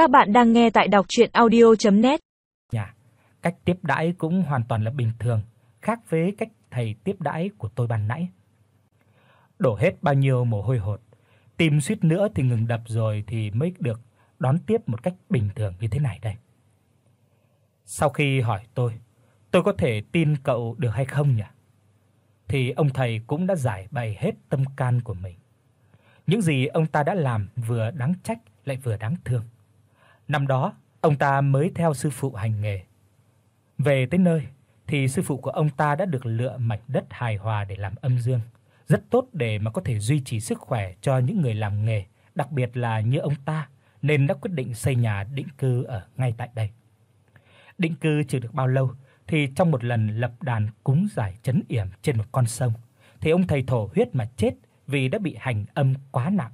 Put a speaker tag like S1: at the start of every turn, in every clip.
S1: Các bạn đang nghe tại đọc audio net
S2: Nhà, cách tiếp đãi cũng hoàn toàn là bình thường, khác với cách thầy tiếp đãi của tôi ban nãy. Đổ hết bao nhiêu mồ hôi hột, tim suýt nữa thì ngừng đập rồi thì mới được đón tiếp một cách bình thường như thế này đây. Sau khi hỏi tôi, tôi có thể tin cậu được hay không nhỉ? Thì ông thầy cũng đã giải bày hết tâm can của mình. Những gì ông ta đã làm vừa đáng trách lại vừa đáng thương. Năm đó, ông ta mới theo sư phụ hành nghề. Về tới nơi thì sư phụ của ông ta đã được lựa mảnh đất hài hòa để làm âm dương, rất tốt để mà có thể duy trì sức khỏe cho những người làm nghề, đặc biệt là như ông ta, nên đã quyết định xây nhà định cư ở ngay tại đây. Định cư chưa được bao lâu thì trong một lần lập đàn cúng giải trấn yểm trên một con sông, thì ông thầy thổ huyết mà chết vì đã bị hành âm quá nặng.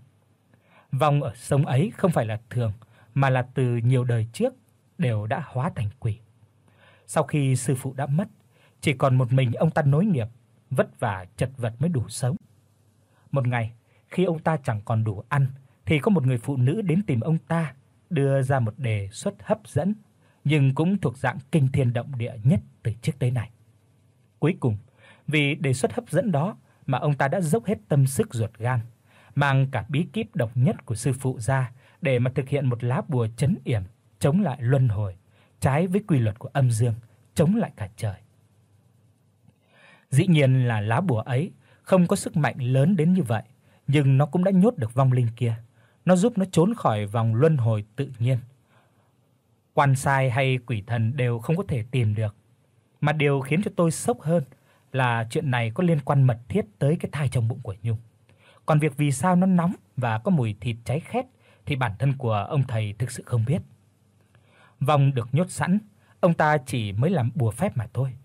S2: Vong ở sông ấy không phải là thường, mà là từ nhiều đời trước đều đã hóa thành quỷ. Sau khi sư phụ đã mất, chỉ còn một mình ông ta nối nghiệp, vất vả chật vật mới đủ sống. Một ngày, khi ông ta chẳng còn đủ ăn thì có một người phụ nữ đến tìm ông ta, đưa ra một đề xuất hấp dẫn, nhưng cũng thuộc dạng kinh thiên động địa nhất từ trước tới nay. Cuối cùng, vì đề xuất hấp dẫn đó mà ông ta đã dốc hết tâm sức ruột gan, mang cả bí kíp độc nhất của sư phụ ra để mà thực hiện một lá bùa trấn yểm chống lại luân hồi, trái với quy luật của âm dương, chống lại cả trời. Dĩ nhiên là lá bùa ấy không có sức mạnh lớn đến như vậy, nhưng nó cũng đã nhốt được vong linh kia. Nó giúp nó trốn khỏi vòng luân hồi tự nhiên. Quan sai hay quỷ thần đều không có thể tìm được. Mà điều khiến cho tôi sốc hơn là chuyện này có liên quan mật thiết tới cái thai trong bụng của Nhung. Còn việc vì sao nó nóng và có mùi thịt cháy khét thì bản thân của ông thầy thực sự không biết. Vòng được nhốt sẵn, ông ta chỉ mới làm bùa phép mà thôi.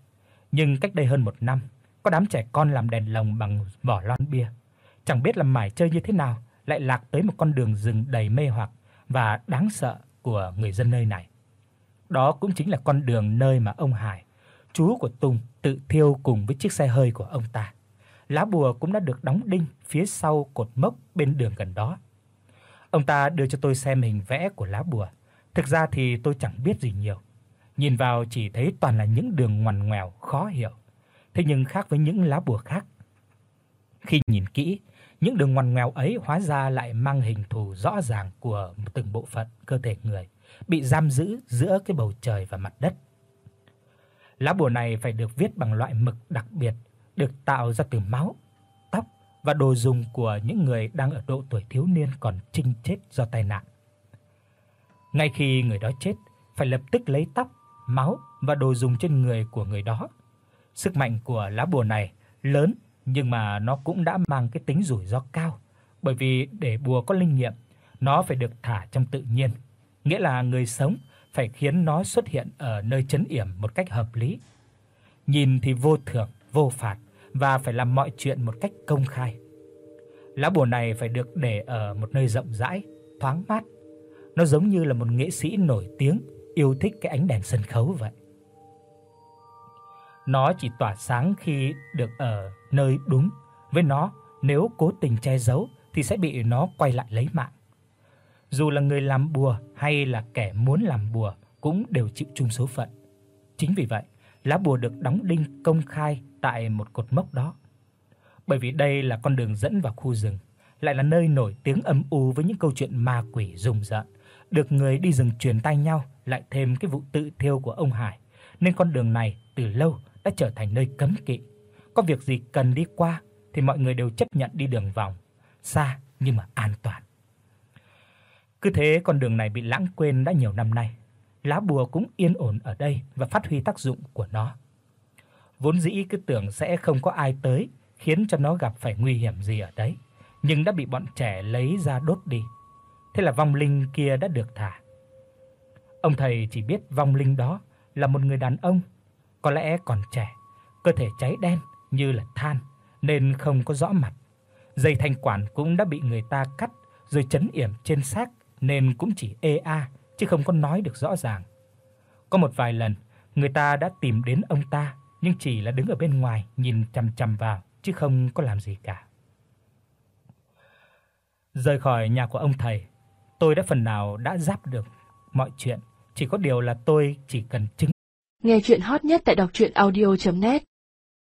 S2: Nhưng cách đây hơn một năm, có đám trẻ con làm đèn lồng bằng vỏ lon bia. Chẳng biết làm mải chơi như thế nào, lại lạc tới một con đường rừng đầy mê hoặc và đáng sợ của người dân nơi này. Đó cũng chính là con đường nơi mà ông Hải, chú của Tùng tự thiêu cùng với chiếc xe hơi của ông ta. Lá bùa cũng đã được đóng đinh phía sau cột mốc bên đường gần đó. Ông ta đưa cho tôi xem hình vẽ của lá bùa. Thực ra thì tôi chẳng biết gì nhiều. Nhìn vào chỉ thấy toàn là những đường ngoằn ngoèo khó hiểu. Thế nhưng khác với những lá bùa khác. Khi nhìn kỹ, những đường ngoằn ngoèo ấy hóa ra lại mang hình thù rõ ràng của từng bộ phận cơ thể người bị giam giữ giữa cái bầu trời và mặt đất. Lá bùa này phải được viết bằng loại mực đặc biệt, được tạo ra từ máu, và đồ dùng của những người đang ở độ tuổi thiếu niên còn chinh chết do tai nạn. Ngay khi người đó chết, phải lập tức lấy tóc, máu và đồ dùng trên người của người đó. Sức mạnh của lá bùa này lớn nhưng mà nó cũng đã mang cái tính rủi ro cao, bởi vì để bùa có linh nghiệm, nó phải được thả trong tự nhiên, nghĩa là người sống phải khiến nó xuất hiện ở nơi trấn yểm một cách hợp lý. Nhìn thì vô thượng vô phạt và phải làm mọi chuyện một cách công khai. Lá bùa này phải được để ở một nơi rộng rãi, thoáng mát. Nó giống như là một nghệ sĩ nổi tiếng yêu thích cái ánh đèn sân khấu vậy. Nó chỉ tỏa sáng khi được ở nơi đúng, với nó nếu cố tình che giấu thì sẽ bị nó quay lại lấy mạng. Dù là người làm bùa hay là kẻ muốn làm bùa cũng đều chịu chung số phận. Chính vì vậy, lá bùa được đóng đinh công khai tại một cột mốc đó. Bởi vì đây là con đường dẫn vào khu rừng, lại là nơi nổi tiếng âm u với những câu chuyện ma quỷ rùng rợn, được người đi rừng truyền tai nhau, lại thêm cái vụ tự thiêu của ông Hải, nên con đường này từ lâu đã trở thành nơi cấm kỵ. Có việc gì cần đi qua thì mọi người đều chấp nhận đi đường vòng, xa nhưng mà an toàn. Cứ thế con đường này bị lãng quên đã nhiều năm nay. Lá bùa cũng yên ổn ở đây và phát huy tác dụng của nó. Vốn dĩ cứ tưởng sẽ không có ai tới khiến cho nó gặp phải nguy hiểm gì ở đấy, nhưng đã bị bọn trẻ lấy ra đốt đi. Thế là vong linh kia đã được thả. Ông thầy chỉ biết vong linh đó là một người đàn ông, có lẽ còn trẻ, cơ thể cháy đen như là than nên không có rõ mặt. Dây thanh quản cũng đã bị người ta cắt rồi chấn yểm trên xác nên cũng chỉ ê a chứ không có nói được rõ ràng. Có một vài lần, người ta đã tìm đến ông ta, nhưng chỉ là đứng ở bên ngoài nhìn chằm chằm vào chứ không có làm gì cả. Rời khỏi nhà của ông thầy, tôi đã phần nào đã giáp được mọi chuyện, chỉ có điều là tôi chỉ cần chứng.
S3: Nghe truyện hot nhất tại doctruyenaudio.net